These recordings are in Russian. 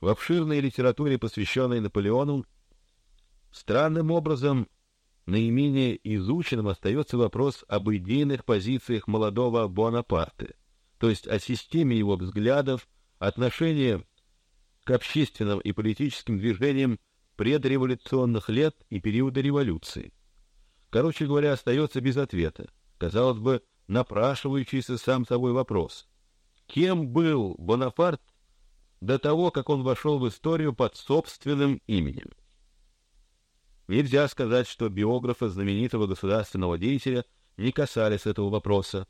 В обширной литературе, посвященной Наполеону, странным образом наименее изученным остается вопрос об идейных позициях молодого Бонапарта, то есть о системе его взглядов, отношения к общественным и политическим движениям предреволюционных лет и периода революции. Короче говоря, остается без ответа. Казалось бы, напрашивающийся сам собой вопрос: кем был Бонапарт до того, как он вошел в историю под собственным именем? Нельзя сказать, что биографы знаменитого государственного деятеля не касались этого вопроса.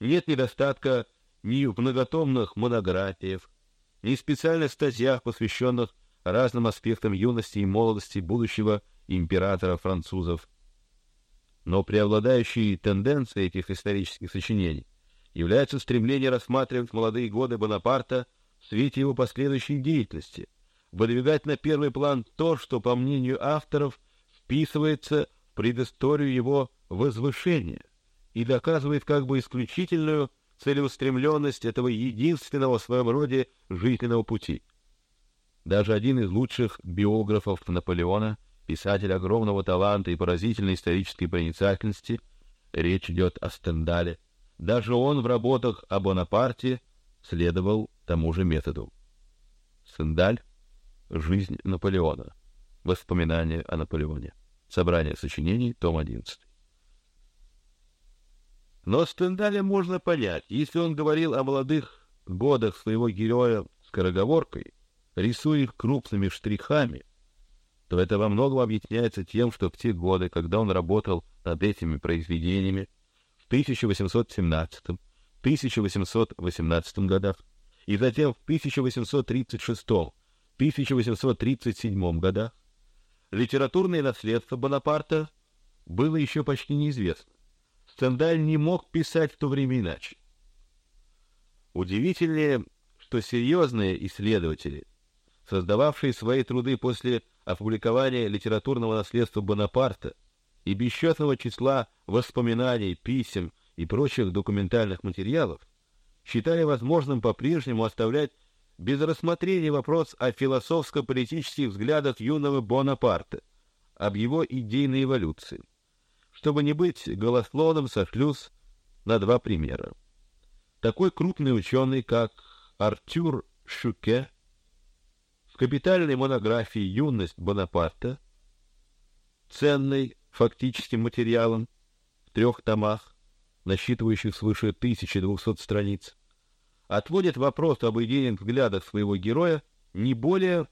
Нет недостатка ни в многотомных монографиях, ни в специальных статьях, посвященных разным аспектам юности и молодости будущего императора французов. Но преобладающей тенденцией этих исторических сочинений является стремление рассматривать молодые годы Бонапарта свете его последующей деятельности, выдвигать на первый план то, что, по мнению авторов, вписывается в предысторию его возвышения и доказывает как бы исключительную целеустремленность этого единственного в своем роде жизненного пути. Даже один из лучших биографов Наполеона, писатель огромного таланта и поразительной исторической проницательности, речь идет о Стендале, даже он в работах о Бонапарте следовал тому же методу. Стендаль «Жизнь Наполеона», Воспоминания о Наполеоне. Собрание сочинений, том 11. Но Стендаля можно понять, если он говорил о молодых годах своего героя скороговоркой, рисуя их крупными штрихами, то это во многом объясняется тем, что в те годы, когда он работал над этими произведениями, в 1817, 1818 годах и затем в 1836, 1837 годах, литературное наследство Бонапарта было еще почти неизвестно. Стендаль не мог писать в то время иначе. Удивительнее, что серьезные исследователи, создававшие свои труды после опубликования литературного наследства Бонапарта и бесчетного числа воспоминаний, писем и прочих документальных материалов, считали возможным по-прежнему оставлять без рассмотрения вопрос о философско-политических взглядах юного Бонапарта, об его идейной эволюции. Чтобы не быть голословным, сошлюсь на два примера. Такой крупный ученый, как Артюр Шуке, в капитальной монографии «Юность Бонапарта», ценной фактическим материалом в трех томах, насчитывающих свыше 1200 страниц, отводит вопрос об идейных взглядах своего героя не более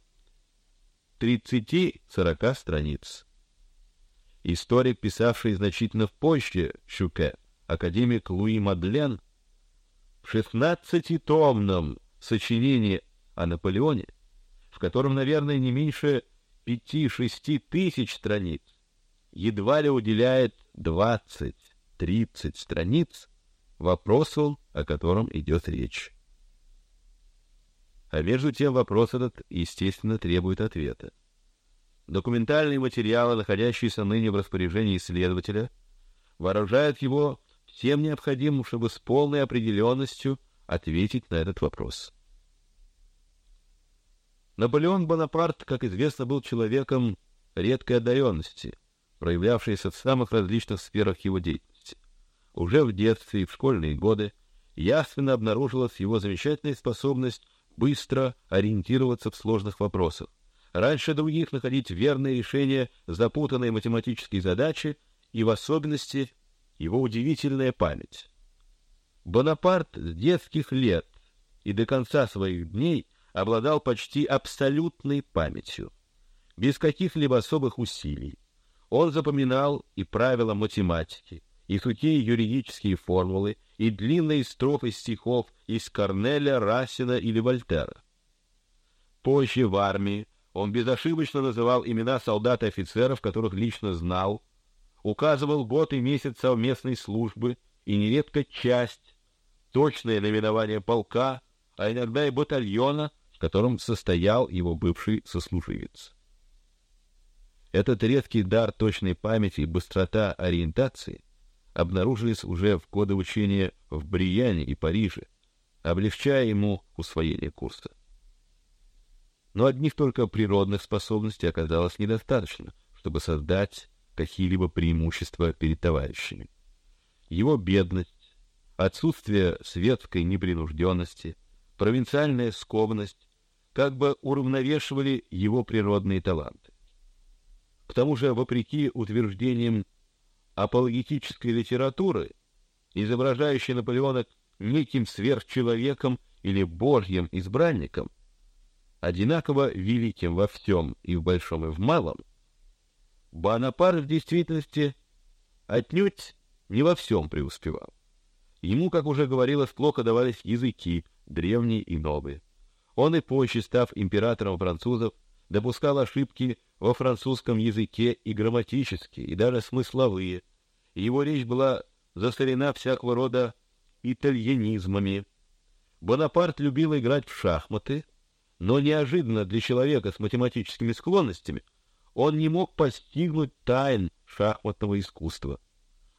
30-40 страниц. Историк, писавший значительно позже Шуке, академик Луи Мадлен, в шестнадцатитомном сочинении о Наполеоне, в котором, наверное, не меньше пяти-шести тысяч страниц, едва ли уделяет двадцать-тридцать страниц вопросу, о котором идет речь. А между тем вопрос этот, естественно, требует ответа. Документальные материалы, находящиеся ныне в распоряжении исследователя, выражают его всем необходимым, чтобы с полной определенностью ответить на этот вопрос. Наполеон Бонапарт, как известно, был человеком редкой одаренности, проявлявшейся в самых различных сферах его деятельности уже в детстве и в школьные годы ясно обнаружилась его замечательная способность быстро ориентироваться в сложных вопросах, раньше других находить верное решение запутанной математической задачи и в особенности его удивительная память. Бонапарт с детских лет и до конца своих дней обладал почти абсолютной памятью, без каких-либо особых усилий. Он запоминал и правила математики, и сухие юридические формулы, и длинные строфы стихов из Корнеля, Рассена или Вольтера. Позже в армии он безошибочно называл имена солдат и офицеров, которых лично знал, указывал год и месяц совместной службы и нередко часть, точное наименование полка, а иногда и батальона, в котором состоял его бывший сослуживец. Этот редкий дар точной памяти и быстрота ориентации обнаружились уже в годы учения в Брияне и Париже, облегчая ему усвоение курса. но одних только природных способностей оказалось недостаточно, чтобы создать какие-либо преимущества перед товарищами. Его бедность, отсутствие светской непринужденности, провинциальная скованность как бы уравновешивали его природные таланты. К тому же, вопреки утверждениям апологетической литературы, изображающей Наполеона неким сверхчеловеком или божьим избранником, одинаково великим во всем и в большом и в малом, Бонапарт в действительности отнюдь не во всем преуспевал. Ему, как уже говорилось, плохо давались языки, древние и новые. Он и позже, став императором французов, допускал ошибки во французском языке и грамматические, и даже смысловые. Его речь была засорена всякого рода итальянизмами. Бонапарт любил играть в шахматы, но неожиданно для человека с математическими склонностями он не мог постигнуть тайн шахматного искусства.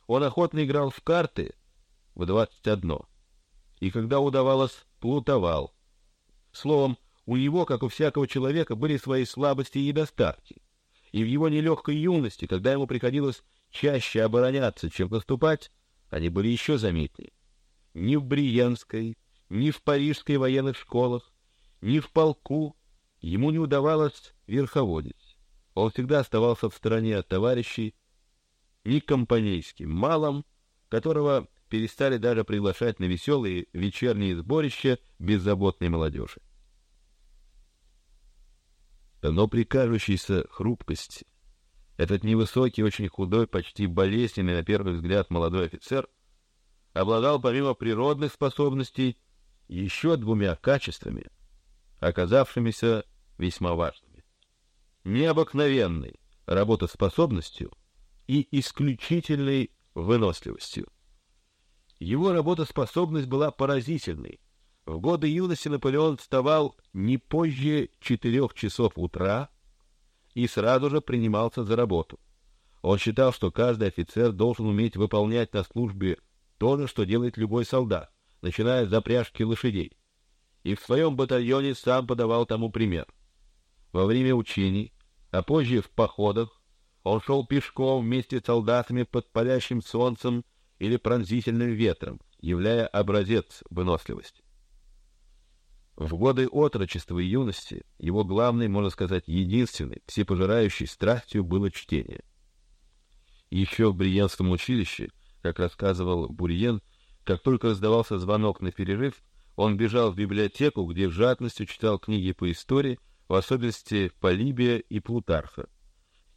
Он охотно играл в карты в двадцать одно, и когда удавалось, плутовал. Словом, у него, как у всякого человека, были свои слабости и недостатки. И в его нелегкой юности, когда ему приходилось чаще обороняться, чем наступать, они были еще заметнее. Ни в Бриенской, ни в парижской военных школах, ни в полку ему не удавалось верховодить. Он всегда оставался в стороне от товарищей, ни компанейским малым, которого перестали даже приглашать на веселые вечерние сборища беззаботной молодежи. Но при кажущейся хрупкости этот невысокий, очень худой, почти болезненный на первый взгляд молодой офицер обладал помимо природных способностей еще двумя качествами, оказавшимися весьма важными: необыкновенной работоспособностью и исключительной выносливостью. Его работоспособность была поразительной. В годы юности Наполеон вставал не позже четырех часов утра и сразу же принимался за работу. Он считал, что каждый офицер должен уметь выполнять на службе то же, что делает любой солдат, начиная с запряжки лошадей. И в своем батальоне сам подавал тому пример. Во время учений, а позже в походах, он шел пешком вместе с солдатами под палящим солнцем или пронзительным ветром, являя образец выносливости. В годы отрочества и юности его главной, можно сказать, единственной, всепожирающей страстью было чтение. Еще в Бриенском училище, как рассказывал Бурьен, как только раздавался звонок на перерыв, он бежал в библиотеку, где жадностью читал книги по истории, в особенности Полибия и Плутарха.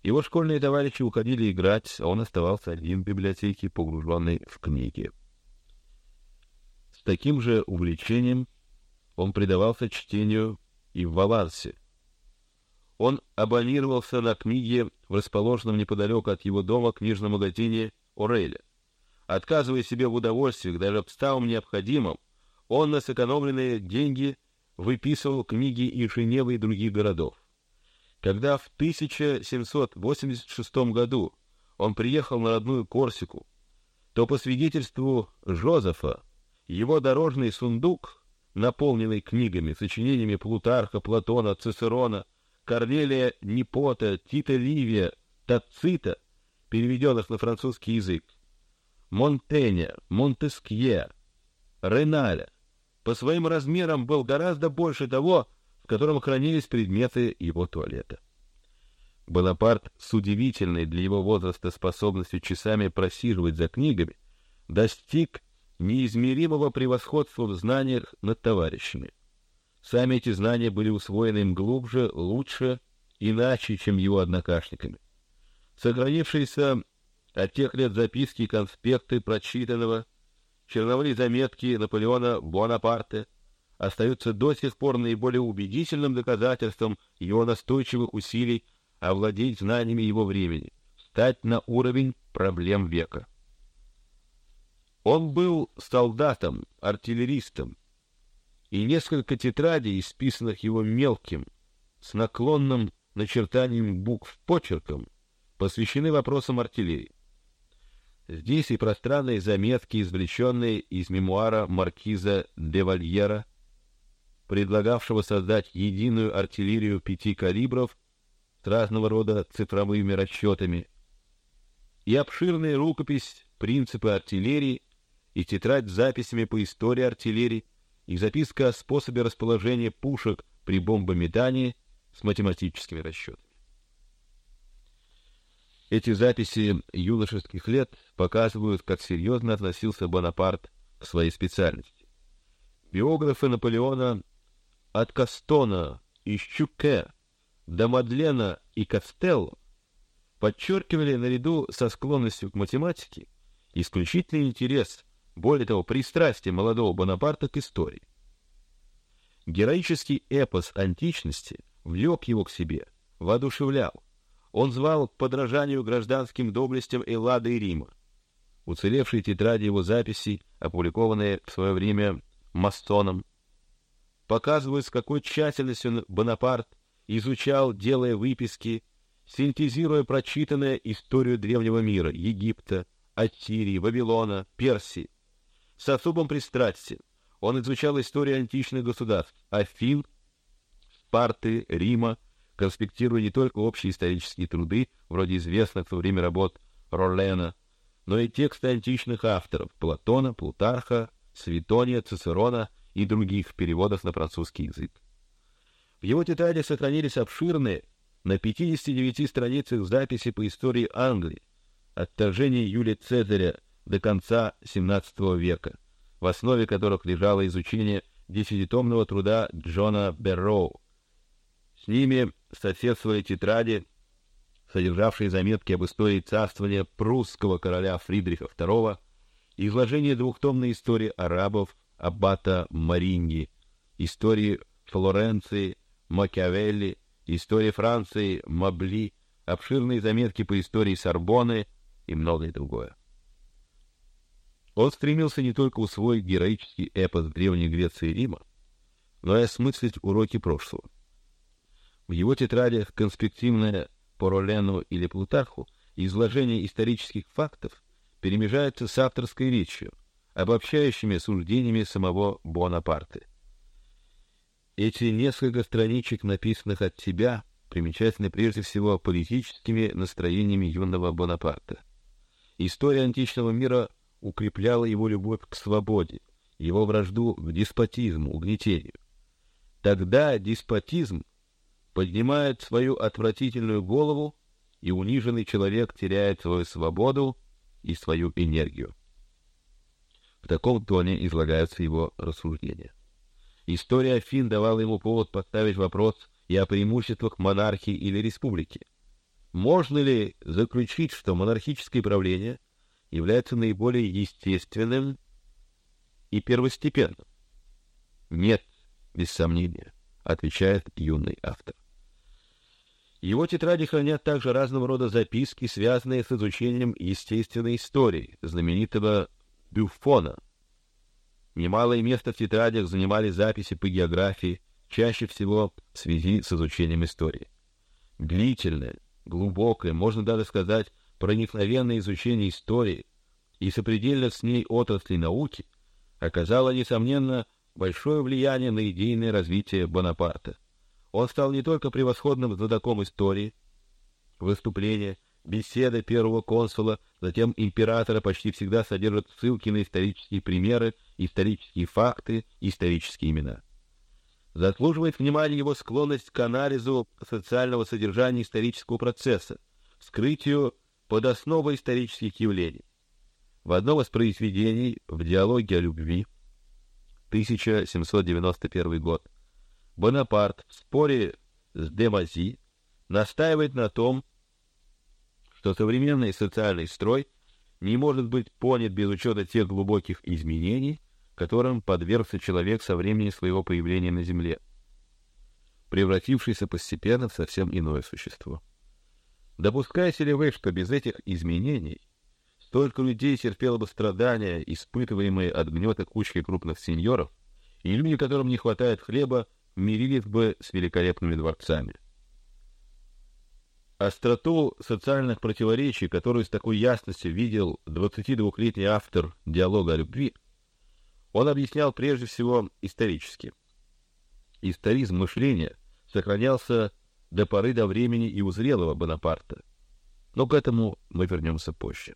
Его школьные товарищи уходили играть, а он оставался один в библиотеке, погруженный в книги. С таким же увлечением он предавался чтению и в Валансе. Он абонировался на книги в расположенном неподалеку от его дома книжном магазине Ореля. Отказывая себе в удовольствиях, даже в самом необходимом, он на сэкономленные деньги выписывал книги из Женевы и других городов. Когда в 1786 году он приехал на родную Корсику, то по свидетельству Жозефа его дорожный сундук, наполненный книгами, сочинениями Плутарха, Платона, Цицерона, Корнелия Непота, Тита Ливия, Тацита, переведенных на французский язык, Монтеня, Монтескье, Реналя, по своим размерам был гораздо больше того, в котором хранились предметы его туалета. Бонапарт с удивительной для его возраста способностью часами просиживать за книгами достиг неизмеримого превосходства в знаниях над товарищами. Сами эти знания были усвоены им глубже, лучше, иначе, чем его однокашниками. Сохранившиеся от тех лет записки и конспекты прочитанного, черновые заметки Наполеона Бонапарта — остаются до сих пор наиболее убедительным доказательством его настойчивых усилий овладеть знаниями его времени, стать на уровень проблем века. Он был солдатом, артиллеристом, и несколько тетрадей, исписанных его мелким, с наклонным начертанием букв почерком, посвящены вопросам артиллерии. Здесь и пространные заметки, извлеченные из мемуара маркиза де Вальера, предлагавшего создать единую артиллерию пяти калибров с разного рода цифровыми расчетами, и обширная рукопись «Принципы артиллерии» и тетрадь с записями по истории артиллерии и записка о способе расположения пушек при бомбометании с математическими расчетами. Эти записи юношеских лет показывают, как серьезно относился Бонапарт к своей специальности. Биографы Наполеона от Кастона и Щуке до Мадлена и Кастелло подчеркивали наряду со склонностью к математике исключительный интерес, более того, пристрастие молодого Бонапарта к истории. Героический эпос античности влек его к себе, воодушевлял. Он звал к подражанию гражданским доблестям Эллады и Рима. Уцелевшие тетради его записей, опубликованные в свое время Мастоном, показывают, с какой тщательностью Бонапарт изучал, делая выписки, синтезируя прочитанное историю древнего мира, Египта, Ассирии, Вавилона, Персии. С особым пристрастием он изучал историю античных государств, Афин, Спарты, Рима, конспектируя не только общие исторические труды, вроде известных в то время работ Роллена, но и тексты античных авторов Платона, Плутарха, Светония, Цицерона и других в переводах на французский язык. В его тетради сохранились обширные на 59 страницах записи по истории Англии от вторжения Юлия Цезаря до конца XVII века, в основе которых лежало изучение десятитомного труда Джона Берроу. С ними соседствовали тетради, содержавшие заметки об истории царствования прусского короля Фридриха II, изложение двухтомной истории арабов аббата Маринги, истории Флоренции Макиавелли, истории Франции Мабли, обширные заметки по истории Сорбонны и многое другое. Он стремился не только усвоить героический эпос древней Греции и Рима, но и осмыслить уроки прошлого. В его тетрадях конспективное по Ролену или Плутарху изложение исторических фактов перемежается с авторской речью, обобщающими суждениями самого Бонапарта. Эти несколько страничек, написанных от тебя, примечательны прежде всего политическими настроениями юного Бонапарта. История античного мира укрепляла его любовь к свободе, его вражду к деспотизму, угнетению. Тогда деспотизм поднимает свою отвратительную голову, и униженный человек теряет свою свободу и свою энергию. В таком тоне излагаются его рассуждения. История Афин давала ему повод поставить вопрос и о преимуществах монархии или республики. Можно ли заключить, что монархическое правление является наиболее естественным и первостепенным? Нет, без сомнения, отвечает юный автор. Его тетради хранят также разного рода записки, связанные с изучением естественной истории знаменитого Бюфона. Немалое место в тетрадях занимали записи по географии, чаще всего в связи с изучением истории. Длительное, глубокое, можно даже сказать, проникновенное изучение истории и сопредельно с ней отрасли науки оказало несомненно большое влияние на идейное развитие Бонапарта. Он стал не только превосходным знатоком истории, выступления, беседы первого консула, затем императора почти всегда содержат ссылки на исторические примеры, исторические факты, исторические имена. Заслуживает внимания его склонность к анализу социального содержания исторического процесса, вскрытию подосновы исторических явлений. В одном из произведений в диалоге о любви 1791 год Бонапарт в споре с Демази настаивает на том, что современный социальный строй не может быть понят без учета тех глубоких изменений, которым подвергся человек со времени своего появления на Земле, превратившийся постепенно в совсем иное существо. Допускаете ли вы, что без этих изменений столько людей терпело бы страдания, испытываемые от гнета кучки крупных сеньоров, и люди, которым не хватает хлеба, мирились бы с великолепными дворцами. Остроту социальных противоречий, которую с такой ясностью видел 22-летний автор диалога о любви, он объяснял прежде всего исторически. Историзм мышления сохранялся до поры до времени и у зрелого Бонапарта. Но к этому мы вернемся позже.